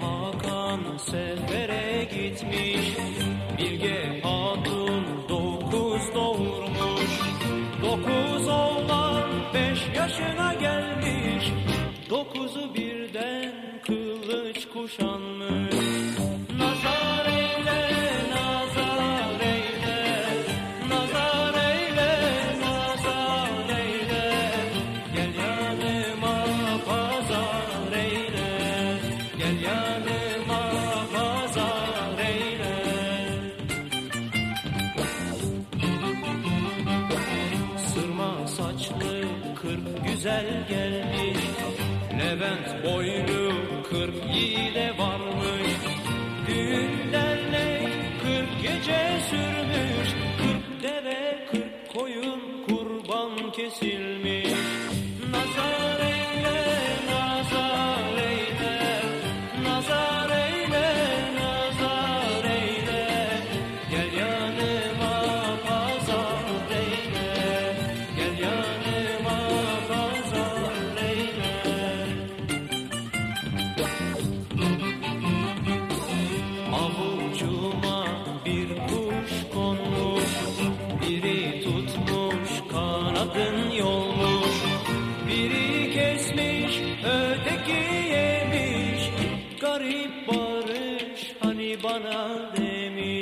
Hakan sefere gitmiş. Bilge Hatun dokuz doğurmuş. Dokuz oğlan beş yaşına gelmiş. Dokuzu birden kılıç kuşanmış. güzel gelmiş. Levent boylu kırk yiğide varmış. Düğün dernek kırk gece sürmüş. Kırk deve kırk koyun kurban kesilmiş. Nazare barış hani bana demiş